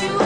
You.